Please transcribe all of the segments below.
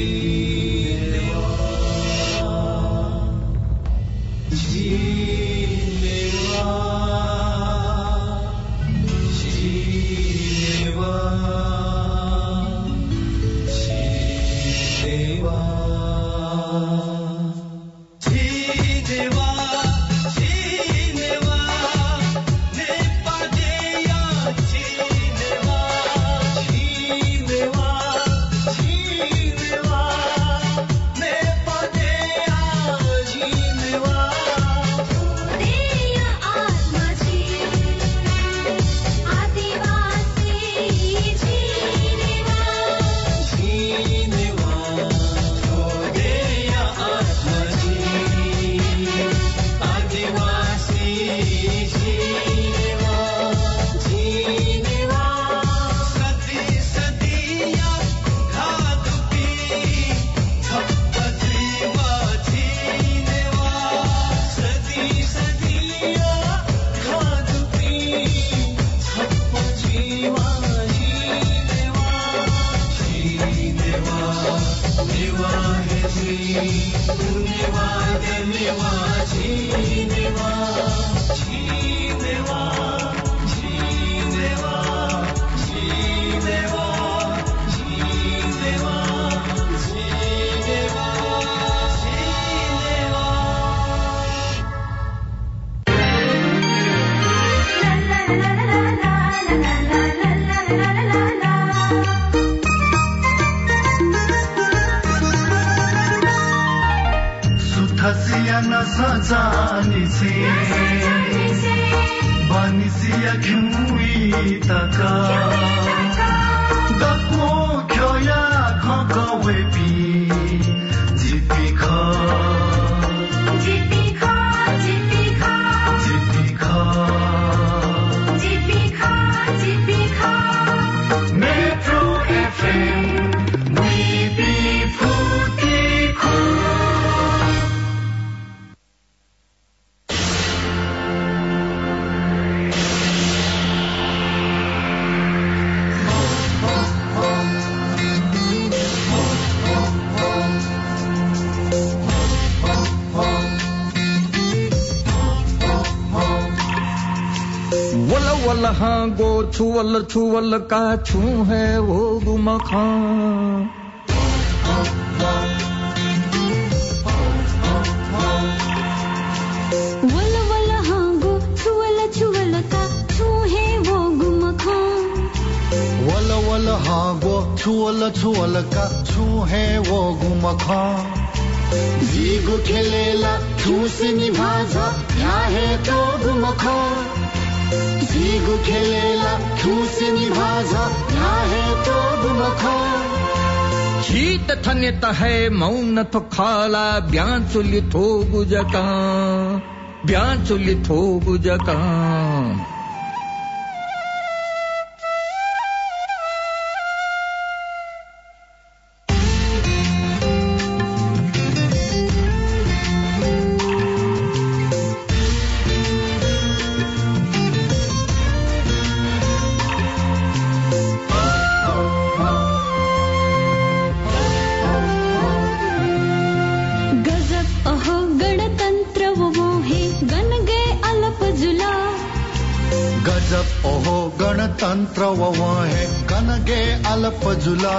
Thank you. का छू है वो गुमखा? वल वल हाँ गो छुअल छुअल का छू है वो गुमखा? वल वल हाँ गो छुअल छुअल का छू है वो गुमखा? जीगु खेलेला छूस निभाज क्या है तो गुमखा? نڀاج هي تو مون بيان چلي ٿو گجڪا بيان چلي ٿو گجڪا तंत्र वहे गनगे अल्प जुला।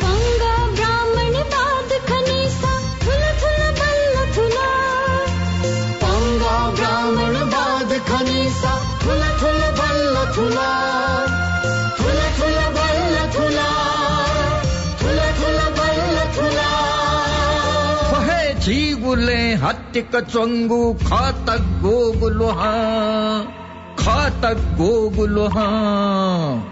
पंगा ब्राह्मण बाद खनीसा थुल थुल बल्ल थुला पंगा ब्राह्मण बाद खनीसा थुल थुल बल्ल थुला थुल थुल बल्ल थुला थुल थुल बल्ल थुला हे जीगुले हत्तिक चंगु खातक गोगुलुहा। खातक गोगुल हाँ।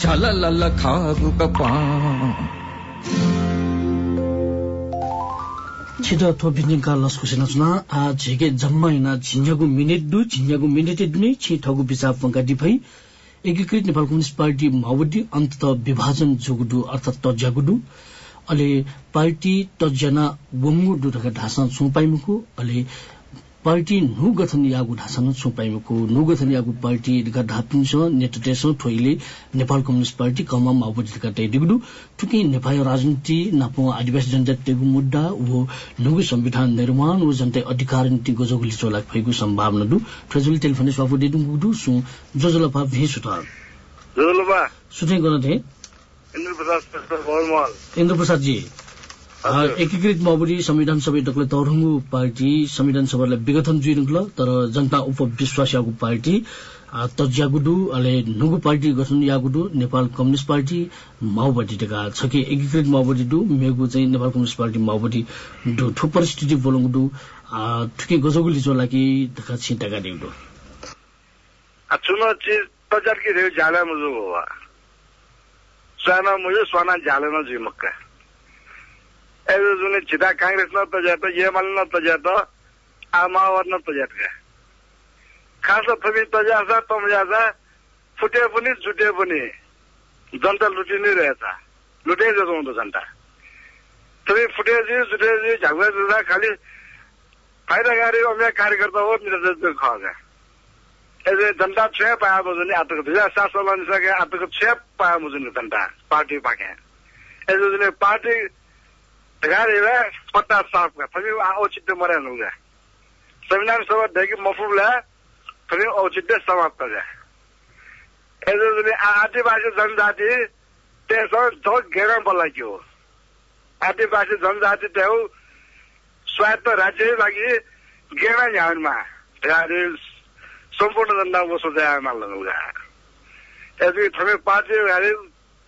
झल लल खागु कपा छिटो थोपिनिका लस्कुसिन चुना आ झिके जम्मा हिना झिन्यागु मिनेट दु झिन्यागु मिनेट दुने छि ठगु बिचा पंका दिफै एकीकृत नेपाल कम्युनिस्ट पार्टी माओवादी अन्तत विभाजन जोगुडु अर्थात तज्यागुडु अले पार्टी तज्जना वंगु दुटका ढासा छुपाइमुकु अले पार्टी नु गठन यागु ढासन छुपाइमुकु नु गठन यागु पार्टी दिका ढापिन्छ नेतृत्व ठोइले नेपाल कम्युनिस्ट पार्टी कमा माओवादी दिका तैदिगुडु ठुकी नेपाल राजनीति नापो आदिवासी जनजातिको मुद्दा वो नुगु संविधान निर्माण वो जनता अधिकार नीति गोजोगुली चोलाक फैगु सम्भावना दु। ट्रेजल टेलिफोन स्वाफु देदु गुडु सु। जोजलपा भे सुता जोलबा सुटे गर्न थे इन्द्र प्रसाद श्रेष्ठ भवनमल इन्द्र प्रसाद जी एकीकृत माओवादी संविधान सभा तकले तौरङ्गु पार्टी संविधान सभालाई विघटन जुइनुक्ल तर जनता उपविश्वास यागु पार्टी तज्यागुडु अले नुगु पार्टी गठन यागुडु नेपाल कम्युनिस्ट पार्टी माओवादी टेका छ कि एकीकृत माओवादी डु मेगु चाहिँ नेपाल कम्युनिस्ट पार्टी माओवादी डु ठु परिस्थिति बोलुङडु ठुके गजगुली चोलाकी ढका छिटाका देउडु चुनो चिज तजार की हुआ स्वाना मुझे स्वाना झाले न जी मक्का। ऐसे चिता कांग्रेस न तो जाता ये न तो जाता आमावर न तो खास तो फुटे पनि जुटे जनता लुटि नै रहेछ लुटै जनता। खालि फाइदा गाडी कार्यकर्ता हो मेरो खगा जनता छे पाया मुझे आतक भिजा वाला सके पाया मुझे जनता पार्टी पाके ऐसे जुने का तभी औचित्य मरे लूंगा संविधान सभा तभी औचित्य समाप्त आदिवासी जनजाति त्यसो जो घेरा बोलाइयो आदिवासी जनजाति त्यो स्वायत्त राज्य लागि घेरा झ्याउनमा सम्पूर्ण जनता बसो जाए मान लगा यदि थमे पार्टी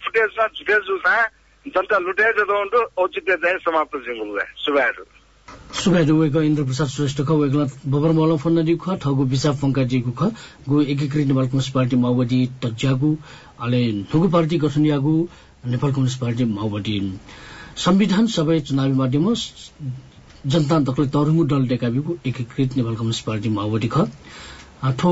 फुटेज झुटे जुसा जनता लुटे जदो औचित्य चाहिँ समाप्त जिङ्गुगा सुभाहरू सुगाइदु वेको इन्द्र प्रसाद श्रेष्ठ ख वेगला बबर मल फन्न दि ख ठगु बिसा फंका जिगु ख गु एकीकृत नेपाल कम्युनिस्ट पार्टी माओवादी तज्यागु अले नुगु पार्टी गठन यागु नेपाल कम्युनिस्ट पार्टी माओवादी संविधान सभा चुनावी माध्यम जनता दखल तरुङ्गु दल डेकाबिगु एकीकृत नेपाल कम्युनिस्ट पार्टी माओवादी ख आठो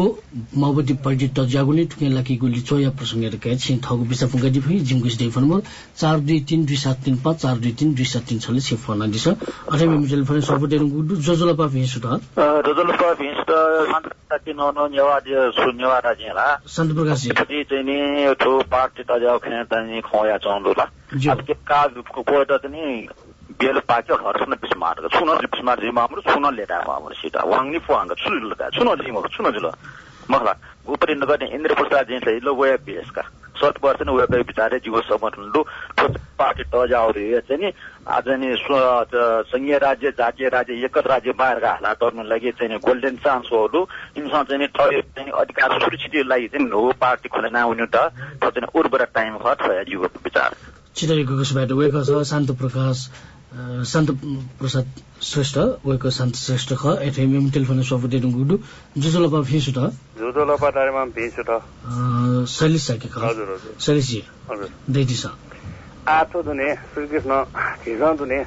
माओवादी पार्टी तज्यागुले ठुके लाकीगु लिचोया प्रसंगेर कहे छिन थगु बिसा फुंगा दि भई जिमगु स्टे फोन नम्बर चार दुई तीन दुई सात तीन पाँच चार दुई तीन दुई सात तीन छले से फोन दिस अठे मेमो टेलिफोन सर्व देरुङ गुडु जोजोला पा भेसु त रोजल्पा भिस्ट शान्ति नौनो नेवा शून्यवा राज्यला सन्त प्रकाश जी पछि चाहिँ नि ठो पार्टी त जाउ खेर त नि खोया चौँडो ला जी। अब के का को त नि बेल पाक्यो हर्सन बिस्मार छुन बिस्मार जिमा हाम्रो छुन लेटा हाम्रो सिटा। वाङनी फुवाङ छुल लगा छुन जिमा छुन जुल मखला उपरि नगर्ने इन्द्र प्रसाद जी चाहिँ लो वे बेसका सत वर्ष न वे बिचारे जीव समर्थन लो। पार्टी त जाउ रे चाहिँ नि आज नि त- संघीय राज्य जातीय राज्य एक राज्य बाहिर हाला गर्न लागि चाहिँ नि गोल्डन चान्स हो यिनीसँग चाहिँ नि ठयो चाहिँ अधिकार सुरक्षित लागि चाहिँ हो पार्टी खोल्न नआउनु त। चाहिँ उर्वर टाइम खत भयो जीवको विचार। चितरेको कसबाट वेक छ? शान्त प्रकाश। शान्त प्रसाद श्रेष्ठ वेक शान्त श्रेष्ठ ख एठे मेमो टेलिफोन देरुङ गुडु जोजोला पा भेसु त झुटो लपाटारेमा भिन्छु त शैलेश साके ख। हजुर हजुर। शैलेश जी। हजुर। दैटी छ आठो दुने श्रीकृष्ण हिजो दुने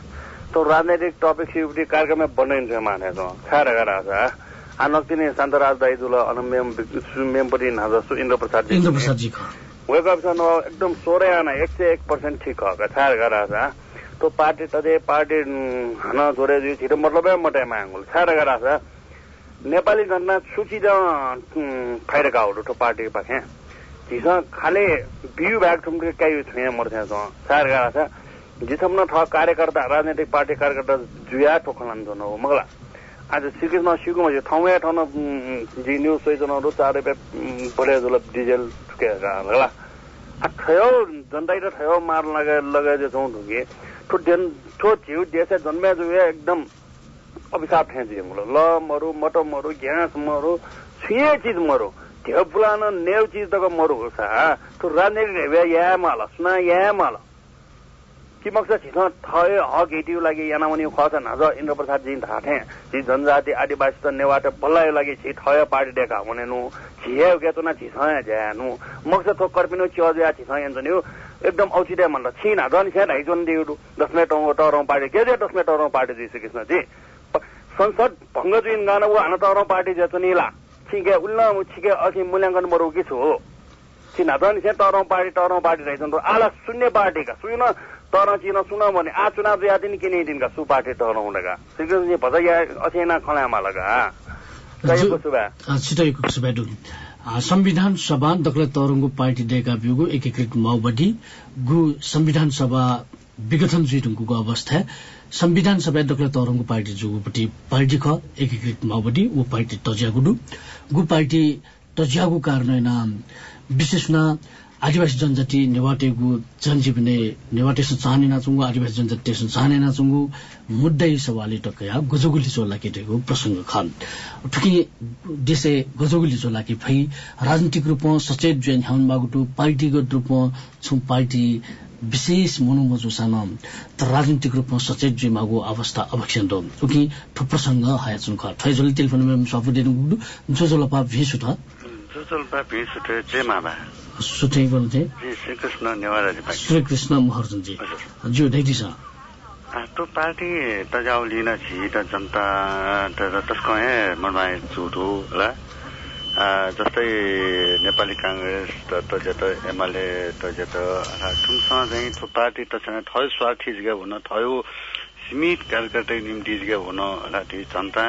तो राजनैतिक टपिक सिउटी कार्यक्रम बनाइन्छ मानेको छाएर गराएको छ आनक्तिनी शान्तराज दाई दुल अनमेम मेमपट्टि नाजसु इन्द्र प्रसाद इन्द्र प्रसाद जी ख। न एकदम सोरे आना एक सय एक पर्सेन्ट ठिक हो छाएर गराएको छ तो पार्टी तदे पार्टी हन जोरे जी छिटो मतलबै मटाइ मागुल छाएर गराएको छ। नेपाली जनता सूची ज फाइदा हो ठो पार्टी पाखे। झिस खाले बिउ ब्याग ठुम्के काइ छुया मर्थे छ छाएर गराएको छ। जिसम्म ठ कार्यकर्ता राजनैतिक पार्टी कार्यकर्ता जुया ठोखलान जन हो मगला। आज श्रीकृष्ण सिकुमा चाहिँ ठाउँमा ठाउँमा जी न्युज सोइजनहरू चार रुपियाँ जल डिजेल ठुकेर होला ठयो जनता र ठयो मार लगाए लगाए छौँ ढुके ठो डेन ठो झिउ देश जन्मे जुए एकदम अभिशाप ठे जी ल मरु मटो मरु घ्यास मरु छुए चिज मरु। त्यो पुलान नेव चीज तक मरु सा तो राजनीतिक हेबे या माल सुना या माल। कि मक्स छिसो थय हक हेटिउ लागि यानामनि खस नज इन्द्र प्रसाद जी थाथे जी जनजाति आदिवासी त नेवाट बल्लायो लागि छि थय पार्टी देखा हुने नु छिए गेतो न छिसो या नु मक्स थो कर्पिनो च्यो छिसो एकदम औचित्य मन छिना जन छे ढाइ जन दिउ दसमे टौ टरौ पार्टी के जे दसमे टरौ पार्टी जी संसद भङ्ग जुन गाना ऊ हान टरौ पार्टी जे चनिला छिके उल्ल छिके अखि मूल्याङ्कन बरु कि छु छिना जन छे पार्टी टरौ पार्टी जन आला शून्य पार्टी का सुन तर चिन सुन भने आ चुनाव या दिन किने दिन का सु पार्टी टरौ हुँडका? श्री कृष्ण जी भजया अछेना खलामा लगा कहिएको छु बा छिटैको कुसुबाडु संविधान सभा दक्ल तरंगो पार्टी डेका बिगु एकीकृत माओवादी गु संविधान सभा विघटन जुइटुङको अवस्था संविधान सभा दक्ल तरंगो पार्टी जुगुपट्टि पार्टी ख एकीकृत माओवादी वो पार्टी तज्यागुडु गु पार्टी तज्यागु कारण विशेष न आदिवासी जनजाति नेवाटेगु जनजीवने नेवाटेसन चाहने नाचुङ्गु आदिवासी जनजाति चाहने नाचुङ्गु मुद्दै सवाले टकया गजोगुली चोला केटेको प्रसंग खन। ठुकी देशे गजोगुली चोला कि फै राजनीतिक रूपमा सचेत जुन ह्याउन मागुटु पार्टीगत रूपमा छु पार्टी विशेष मनुमजु सान तर राजनीतिक रूपमा सचेत जुइ मागु अवस्था अवक्षण दो उकि ठु प्रसंग हाया ख ठै जोली टेलिफोन में सफु देनु जो जोलपा थ जुजुल्पा भिसुटे जेमाबा सुठै गर्नु जी श्रीकृष्ण नेवाराजी पार्टी श्री कृष्ण महर्जनजी जो दैटी छ? तो पार्टी त लिन छि त जनता त त्यसको हे मनमा जुटो होला। जस्तै नेपाली काङ्ग्रेस त त त एमाले त त ठुमसँग चाहिँ त्यो पार्टी त छैन थयो स्वार्थी जिगा हुन थयो सीमित कार्यकर्ता निम्ति जिगा हुन होला त्यो जनता।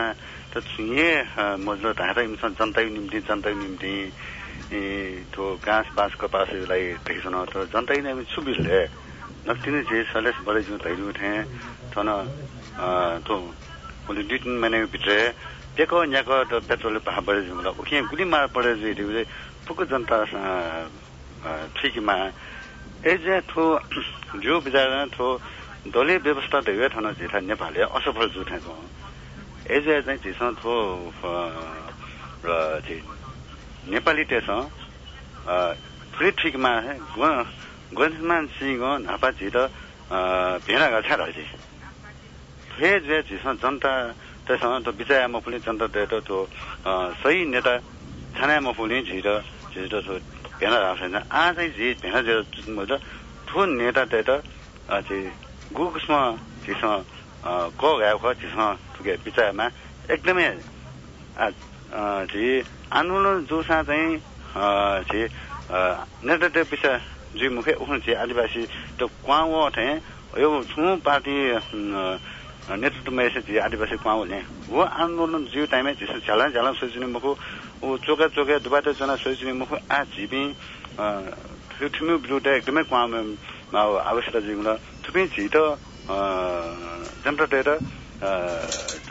त छुए मजलो धारा इमसँग जनताको निम्ति जनताको निम्ति त्यो घाँस बाँस कपासलाई देखिसन त जनताको निम्ति सुबिसले नक्तिने जे सलेस बडे जो धैर्य उठे थन तो उसले दुई तिन महिना भित्र पेको यहाँको त पेट्रोल पहा बढे जुङ्ला उखिया गुली मार पढे जुइले पुको जनता ठिकमा एजे थो जो बिचार थो दलीय व्यवस्था धेरै थन जिथा नेपालले असफल जुठेको एजे चाहिँ झिसँग थो र नेपाली त्यससँग फ्री ठिकमा गन्समान सिंह नापा झिर भेडा गछा रहेछ। फे जे जनता त्यससँग त बिचायामा पनि जनता त्यो त्यो सही नेता छानामा पनि झिर झिर त्यो भेडा राख्छ आ चाहिँ झि भेडा झिर ठुलो नेता त्यो त चाहिँ झिसँग गएको ठुके बिचायामा एकदमै आन्दोलन जोसा चाहिँ झि नेता त्यो विषय जी मुखे उखन चाहिँ आदिवासी त क्वाँ थे यो छु पार्टी नेतृत्वमा यसो जी आदिवासी क्वाँ हुने वो आन्दोलन जिउ टाइममा जिसो झ्याला झ्याला सोचिने मुखो ऊ चोका चोका दुबाटा जना सोचिने मुखो आ झिपी ठुमी विरुद्ध एकदमै क्वाँ आवश्यकता जिउला थुपी झि त जनता टेर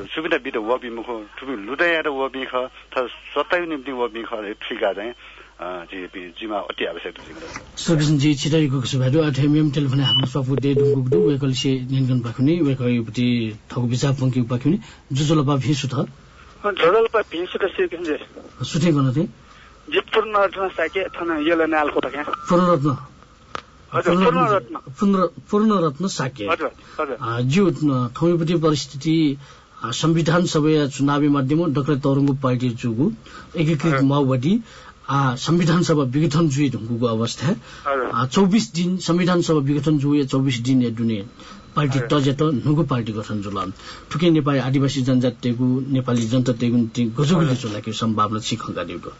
सुविधा बिद वबी मुखो थुपी लुटाएर वबी ख सत्ताको निम्ति वबी ख ठिका चाहिँ जिमा अति आवश्यक सर्विसनजी छिटाइको सुभाडु अठेमियम टेलिफोन हाम्रो सपुटे डुङ्गुडु वेकल से नियन्त्रण पाखुनि वेकयुपति ठगु बिचा पंकि पाखुनि जुजुलपा भिसु थ झोडलपा भिसु त सिकिन जे सुठे गर्न थे जितपुर नरत्न साके थन यले नालको त क्या पूर्णरत्न हजुर पूर्णरत्न साके हजुर हजुर जो ठौपट्टि परिस्थिति संविधान सभा चुनावी माध्यम डक्टर तरुङ्गु पार्टी जुगु एकीकृत माओवादी संविधान सभा विघटन जुए ढुङ्गुको अवस्था चौबिस दिन संविधान सभा विघटन जुए चौबिस दिन एडुने पार्टी तजेत नुगु पार्टी गठन जुल ठुके नेपाली आदिवासी जनजातिको नेपाली जनता तेगु गजोगुले चोलाको सम्भावना छिखङ्गा देउको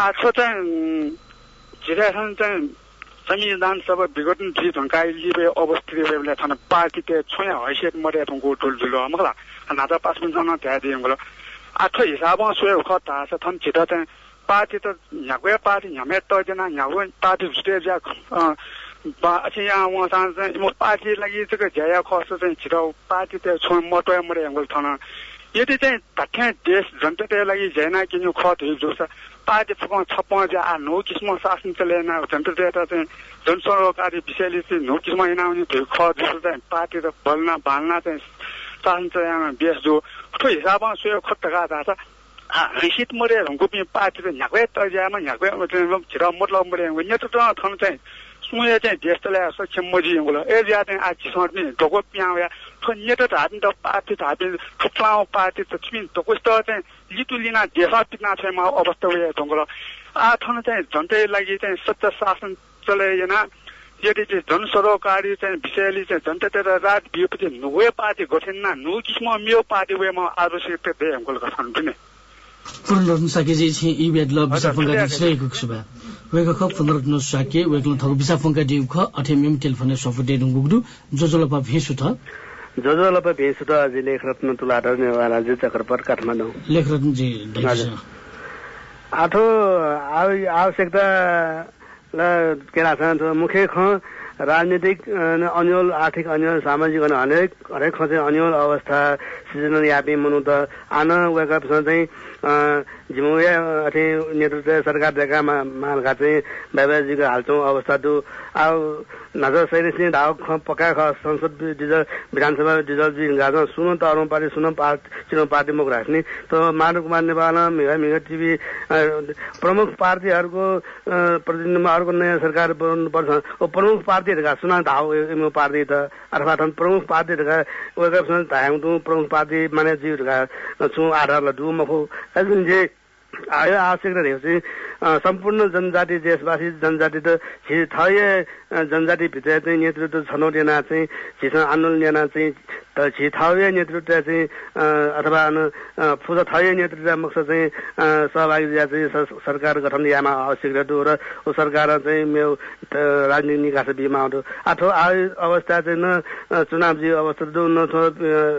आछो चाहिँ जिरासन चाहिँ संविधान सभा विघटन थियो झन गाई लिएर अवस्थिएन पार्टी के छोया हैसियत मरेलो पास पनि आठ हिसाबमा छो खिटो पार्टी त यहाँको पार्टी हामी त यहाँको पार्टी छुटे जान्छ पार्टी लागि पार्टी त्यो छोयौँ मटे यदि देश जनता लागि जाना किन्नु खत जस्तो पार्टी फुकाउँ छप्पाउँ चाहिँ आ नौ किसिमको शासन चले झन्टो डेटा चाहिँ जनसर्वकारी विषयले चाहिँ नौ किसिममा यहाँउने थियो ख जस्तो चाहिँ पार्टी र बल्न बाल्न चाहिँ शासन चलाएन बेस जो उसको हिसाबमा सुयो खोटका धासा रिसित मरे गुपी पार्टी चाहिँ यहाँकै तरियामा यहाँकै छिरा मतलब मरे नेतृत्व थन चाहिँ सुने चाहिँ देशले सक्षम मजी होला ए ज्या चाहिँ आज सर्ने ढोको प्याउ या थो नेतृत्व हात त पार्टी त हात थुप्लाउ पार्टी त छिन त कस्तो चाहिँ लिटु लिना पिना चाहिँ मा अवस्था उयो ढोङ्गो आ थन चाहिँ झन्टै लागि चाहिँ सत्य शासन चले ना यदि चाहिँ जन सरोकारी चाहिँ विषयले चाहिँ जनता रात बियोपछि नुवे पार्टी गठन ना नु किस्म मियो पार्टी वेमा आवश्यक पे हमको गठन पनि पुनर्न सकेपछि छि इ बेद ल बिसा फंगा दिसलेको सुबा वेगा ख पुनर्न सके वेगल थगु बिसा फंगा दिउ ख अठे मेम टेलिफोन सफु दे दुगुगु जोजोलपा भेसु थ जोजोलपा भेसु त अझै लेखरत्न तुलाधर नेवाला जी चक्रपर काठमाडौँ। लेखरत्न जी आठो आवश्यकता ल के लाग्छ मुख्य ख राजनीतिक अन्यल आर्थिक अन्यल सामाजिक अनि हरेक हरेक चाहिँ अन्यल अवस्था सिजनल यापी मनु त आन उयोका चाहिँ झिमुया अथि नेतृत्व सरकार देखा मालका चाहिँ बाबाजीको हाल्छौँ अवस्था दु अब नजर सिंह ढाउ पक्का ख संसद डिजल विधानसभा डिजल जी गाजो सुन त अरू पार्टी सुन पार्टी चिनो पार्टी मुख राख्ने त मानव कुमार नेपाल मेघा मेघा टिभी प्रमुख पार्टीहरूको प्रतिनिधिमा अर्को नयाँ सरकार बनाउनुपर्छ प्रमुख पार्टीहरूका सुना धाउ पार्टी त अथवा प्रमुख पार्टीहरूका वेगा धायौँ प्रमुख पार्टी माने जीहरूका छु आधारलाई डु मखो चाहिँ आयो आवश्यक रहेको चाहिँ सम्पूर्ण जनजाति देशवासी जनजाति त थय जनजाति भित्र चाहिँ नेतृत्व छनौट चाहिँ छिसँग आन्दोलन लिन चाहिँ छि थय नेतृत्व चाहिँ अथवा फुज थय नेतृत्व मकसद चाहिँ सहभागी चाहिँ सरकार गठन यामा आवश्यक रहतो र सरकार चाहिँ मेरो राजनीतिक निकास बिमा आउँदो अथवा आयो अवस्था चाहिँ न चुनाव जी अवस्था दो न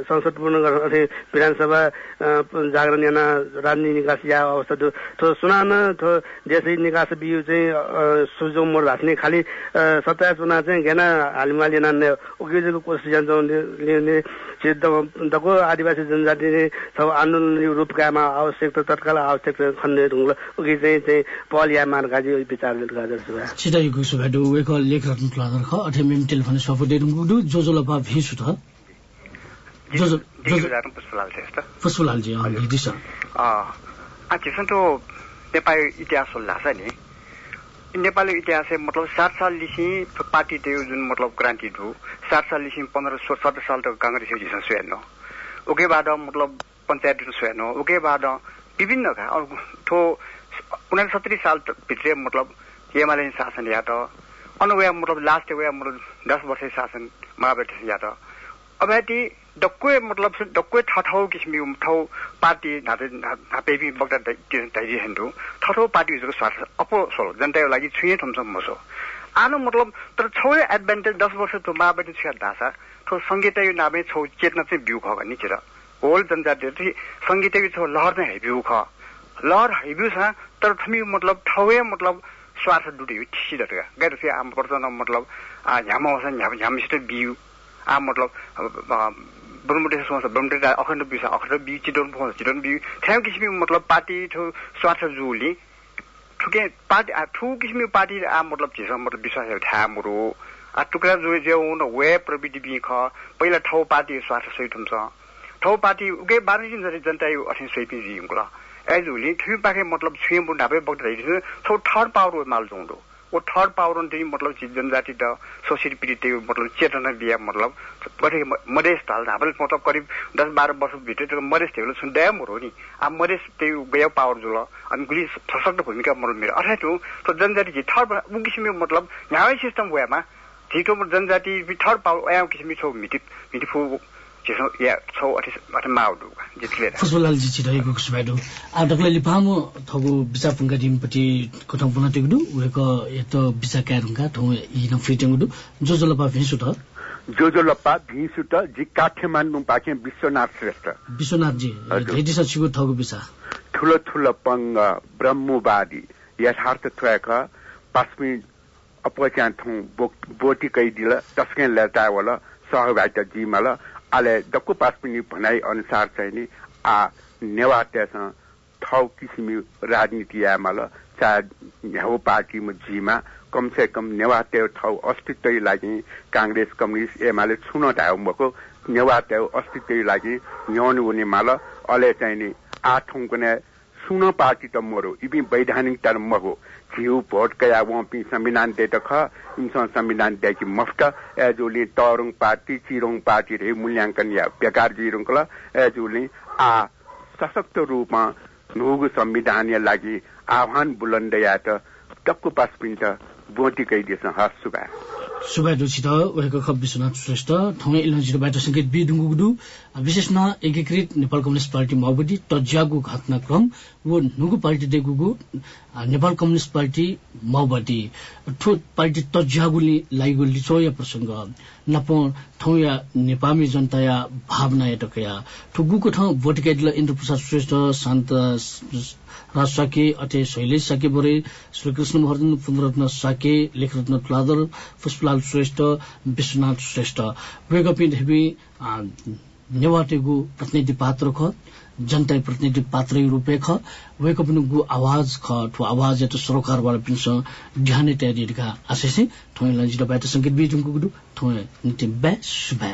संसद पूर्ण गठन विधानसभा जागरण याना राजनीतिक निकास या अवस्था दो थो सुनान थो देशै निकास बिउ चाहिँ सुजो मोड राख्ने खालि सत्ताइस चुनाव चाहिँ घेना हालिमा लिन उकिजको कोसिस जान्छौँ। लिने दको आदिवासी जनजाति सब आन्दोलन रूपकामा आवश्यक तत्काल आवश्यक खन्ने उकि चाहिँ चाहिँ पहल या मार्गाजी विचार वेक लेख रत्न ख टेलिफोन सफो लपा भेसु त? पुष्पलाल पुष्पलाल जी त नेपाली इतिहास छ नि। नेपाली इतिहास मतलब सात साल लिसी पार्टी त्यो जुन मतलब क्रान्ति थु सात साल लिसी पन्ध्र सत्र साल त काङ्ग्रेस सोहेर्नु उके बाद मतलब पञ्चायत सोहेर्नु उके बाद विभिन्न ठो उनासत्तरी साल भित्र मतलब एमाले शासन या त अनुया मतलब लास्ट वे मतलब दस वर्ष शासन महावेट या त। अब डक्कै मतलब डक्कै ठाउँ किसिम ठाउँ पार्टी नापेबी बग्दा दैरी हेन्डु ठाउँ पार्टीहरूको स्वार्थ अपो सोल जनताको लागि छुए ठुम्सम मसो आनो मतलब तर छौ एडभान्टेज दस वर्ष तो माबाटी छ दासा थो सङ्गीत नामे छौ चेतना चाहिँ बिउ ख नि चिर होल जनजाति सङ्गीत छौ लहर चाहिँ हैबिउ ख लहर हैबिउ छ तर थमी मतलब ठाउँ मतलब स्वार्थ डुटी ठिसी दटका गएर चाहिँ आम मतलब झ्याम आउँछ झ्याम झ्यामसित बिउ आ मतलब ब्रह्मटे सोच ब्रह्मटे अखण्ड बिस अखण्ड बि चिडोन पाउँछ चिडोन बि ठ्याउ किसिम मतलब पार्टी ठो स्वार्थ जुली। ठुके पार्टी ठु किसिम पार्टी आ मतलब झिस मतलब विश्वास ठ्या मुरो। आ टुक्रा जो जे उन वे प्रविधि बि ख पहिला ठाउँ पार्टी स्वार्थ सहित हुन्छ। ठाउँ पार्टी उके बाह्र दिन जनता यो अठिन सहित जी हुँला एज हुली ठुइ पाखे मतलब छुए बुढापे बग्दै छौ थर्ड पावर माल जुउँदो। वो थर्ड पावर चाहिँ मतलब जनजाति त सोसियल पीडित मतलब चेतना दिया मतलब कति मधेस हामीले मतलब करिब दस बाह्र वर्षभित्र मधेस थियो सुन ड्याम हो नि। अब मधेस त्यो गयो पावर जुल अनि गुली सशक्त भूमिका मतलब मेरो। अर्थात् तो जनजाति थर्ड ऊ किसिमको मतलब यहाँ सिस्टम गएमा छिटो जनजाति थर्ड पावर यहाँ किसिमको छौ मिठी मिठिफु फुसबलालजी छिरहेको कुसुबाइडो आ डक्ले लिपामो थगु बिसा पुंगा दिमपति कोठं पुना टेगुदु वेको एतो बिसा क्यारुंगा थौ इन फ्रिटेंगुदु जो जो लपा भिसु त जो जो लपा भिसु त जि काठमाडौँ पाके विश्वनाथ श्रेष्ठ विश्वनाथ जी हेडी सचिगु थगु बिसा ठुलो ठुलो पंग ब्रह्मवादी यथार्थ थ्वक पास्मी अपच्यान थौ बोटी कै दिल तस्के लता वाला सहभागिता जिमला आले दक्कु पास्पिनी भनाइ अनुसार चाहिँ नि आ नेवा त्यसँग ठाउँ किसिमी राजनीति आमाल चाहे ह्याउ पार्टीमा जीमा कम से कम नेवा त्यो ठाउँ अस्तित्वै लागि काङ्ग्रेस कम्युनिस्ट एमाले छुन ढाउ भएको नेवा त्यो अस्तित्वै लागि न्याउनु हुने माल अहिले चाहिँ नि आठौँ कुनै सुन पार्टी त मोरो इबी वैधानिक मगो झिउ भोट कया वपी संविधान त ख इमसँग संविधान द्याकी मफ्ट एजुली तरुङ पार्टी चिरोङ पार्टी रे मूल्याङ्कन या बेकार जिरोङकल एजुली आ सशक्त रूपमा नुगु संविधान या लागि आह्वान बुलन्द या त टक्कु पास पिन्ट बोटी कैदिएस हस् सुबा सुबाइडोसित उहाँको खप विश्वनाथ श्रेष्ठ ठाउँ इलाजिरोबाट सङ्केत बिदुङ्गुडु विशेषमा एकीकृत नेपाल कम्युनिस्ट पार्टी माओवादी तज्यागु घटनाक्रम वो नुगु पार्टी देगुगु नेपाल कम्युनिस्ट पार्टी माओवादी। ठो पार्टी तज्यागुले लाइगु लिचोया प्रसङ्ग नप ठाउँ या नेपाली जनता या भावना या टकया ठुगुको ठाउँ भोटिकेडल इन्द्र प्रसाद श्रेष्ठ शान्त राज साके अटे शैलेश साके बोरे श्रीकृष्ण महर्जन पुनरत्न साके लेखरत्न तुलादर पुष्पलाल श्रेष्ठ विश्वनाथ श्रेष्ठ। वेगपी हेबी नेवाटेगु प्रतिनिधि पात्र ख जनता प्रतिनिधि पात्र रूपे ख वेक पनि गु आवाज ख ठु आवाज एत सरोकार वाला पिंस ध्यान तयारी का आसे ठोय लजिट बात संगीत बीजुङ गुडु ठोय निते बे सुबा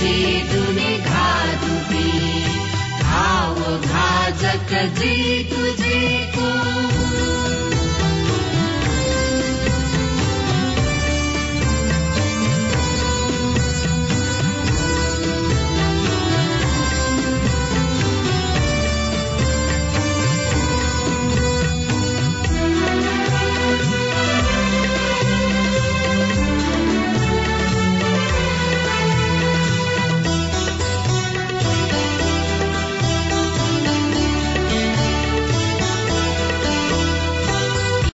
ु भाव